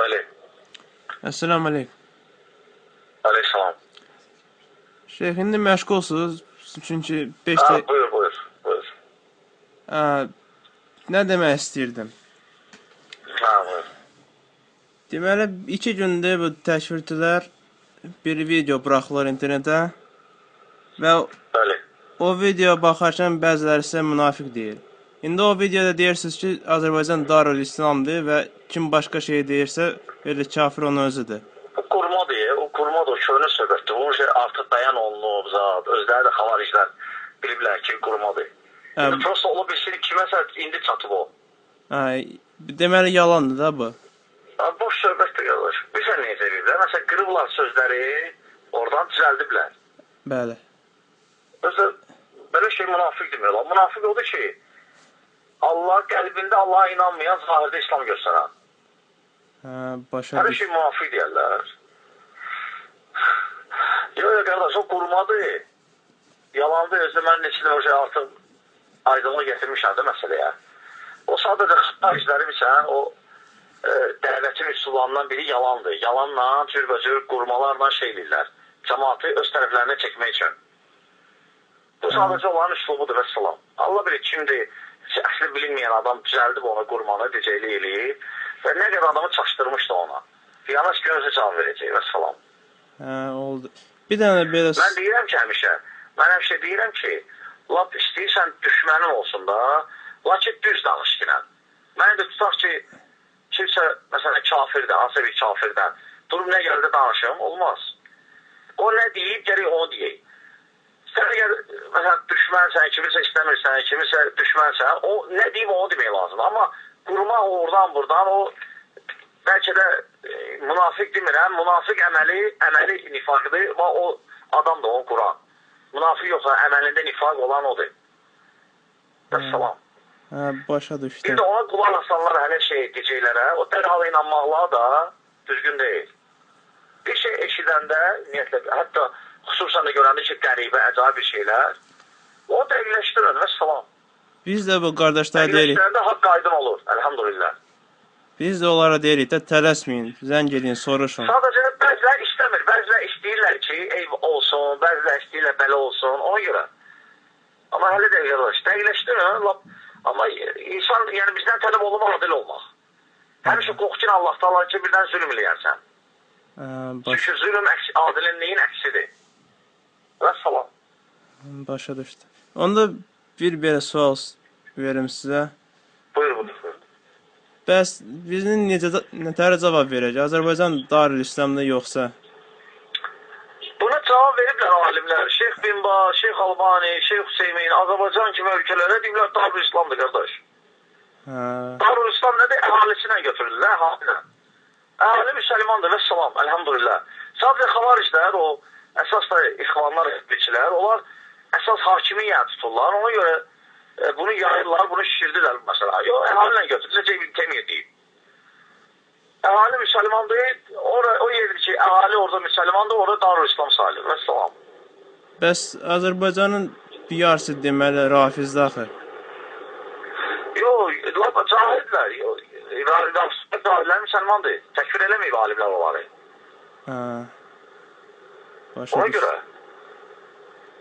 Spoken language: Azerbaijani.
Bəli. Assalamu aleykum. Əleyhissalam. Şeyx, indi məşğulsuz, çünki 5 Ha, də... buyur, buyur, buyur. Ə, nə demək istəyirdim? Ha, buyur. Deməli, iki gündür bu təşvirçilər bir video buraxırlar internetə və Bəli. o videoya baxarkən bəziləri sizə münafiq deyir. İndi o videoda deyirsiniz ki, Azərbaycan Darül İslamdır və kim başqa şey deyirsə, belə kafir onun özüdür. Bu qurmadır, o qurmadır, köhnə söhbətdir. Bu şey artıq bəyan olunub zat. Özləri də xavariclər biliblər ki, qurmadır. Hə, İndi prosta ola bilsin kiməsə indi çatıb o. hə, deməli yalandır da bu. Ha, boş söhbətdir qardaş. Bilsən necə ediblər? Məsələn, qırıblar sözləri, oradan düzəldiblər. Bəli. Özü belə şey münafiq demiyorlar. Münafiq odur ki, Allah qəlbində Allah'a inanmayan zahirdə İslam göstərən. Hə, başa Hər şey münafiq deyirlər. Yox, yox, qardaş, o qurmadır. Yalandır, özü mən neçə də o şey artıq aydınlıq getirmişəm də məsələyə. O sadəcə xaricləri bilsən, o e, dəvətin üsullarından biri yalandır. Yalanla, cürbəcür qurmalarla şey edirlər. Cəmaatı öz tərəflərinə çəkmək üçün. Bu sadəcə onların üslubudur və salam. Allah bilir kimdir, əsli bilinməyən adam düzəldib ona qurmanı, dicəyli eləyib və nə qədər adamı çaşdırmışdı ona. Yanaş gözə cavab verəcək və salam. Hə, oldu. Bir dənə belə Mən deyirəm ki, həmişə, mən həmişə deyirəm ki, lap istəyirsən düşmənin olsun da, lakin düz danış ki, Mən də tutaq ki, kimsə, məsələn, kafirdir, hansısa bir kafirdən, durub nə gəldi danışım, olmaz. O nə deyib, gərək onu deyək. Sən əgər, məsələn, düşmənsən, kimisə istəmirsən, kimisə düşmənsən, o nə deyib, onu demək lazım. Amma qurma oradan, buradan, o bəlkə də e, münafiq demirəm, münafiq əməli, əməli nifaqdır və o adam da onu quran. Münafiq yoxsa əməlində nifaq olan odur. Vəssalam. hə, başa düşdüm. Bir də ona qulaq asanlar hələ şey edəcəklərə, o dərhal inanmaqlar da düzgün deyil. Bir şey eşidəndə, ümumiyyətlə, hətta xüsusən də görəndə ki, qəribə, əcaib bir şeylər, o dəqiqləşdirin, vəssalam. Biz də bu qardaşlara deyirik. Dəqiqləşdirəndə haqq aydın olur, əlhamdülillah. Biz də onlara deyirik də tələsməyin, zəng edin, soruşun. Sadəcə bəzilər istəmir, bəzilər istəyirlər ki, ev olsun, bəzilər istəyirlər belə olsun, ona görə. Amma hələ də yavaş, dəqiqləşdirin, lap amma insan, yəni bizdən tələb olunmaq adil olmaq. Həmişə qorxun Allah ki, birdən zülm eləyərsən. Hə, baş, Çünki zülm əks, adilinliyin əksidir. Və salam. Başa düşdüm. Onda bir belə sual verim sizə. Buyur, buyur. Bəs bizim necə nətərə cavab verəcək? Azərbaycan Darül İslamda yoxsa? Buna cavab veriblər alimlər. Şeyx Bin Baz, Şeyx Albani, Şeyx Hüseymin, Azərbaycan kimi ölkələrə deyiblər Darül İslamdır qardaş. Hə, Darül İslam nədir? Əhalisinə götürürlər, əhalilə. Əhali müsəlmandır və salam, əlhamdülillah. Sadəcə xavariclər, o əsas da ixvanlar, etlikçilər, onlar əsas hakimiyyət tuturlar. Ona görə e, bunu yayırlar, bunu şişirdirlər məsələ. Yox, əhali ilə götürüləcək bir temiyə deyib. Əhali müsəlmandır, ora, o yerdir ki, əhali orada müsəlmandır, orada Darül İslam sayılır və salam. bəs Azərbaycanın bir yarısı deməli rafizdir axı. Yox, lap cahillər, yox. Cahillər müsəlmandır. Təkfir eləməyib alimlər onları. Hə. Başa Ona görə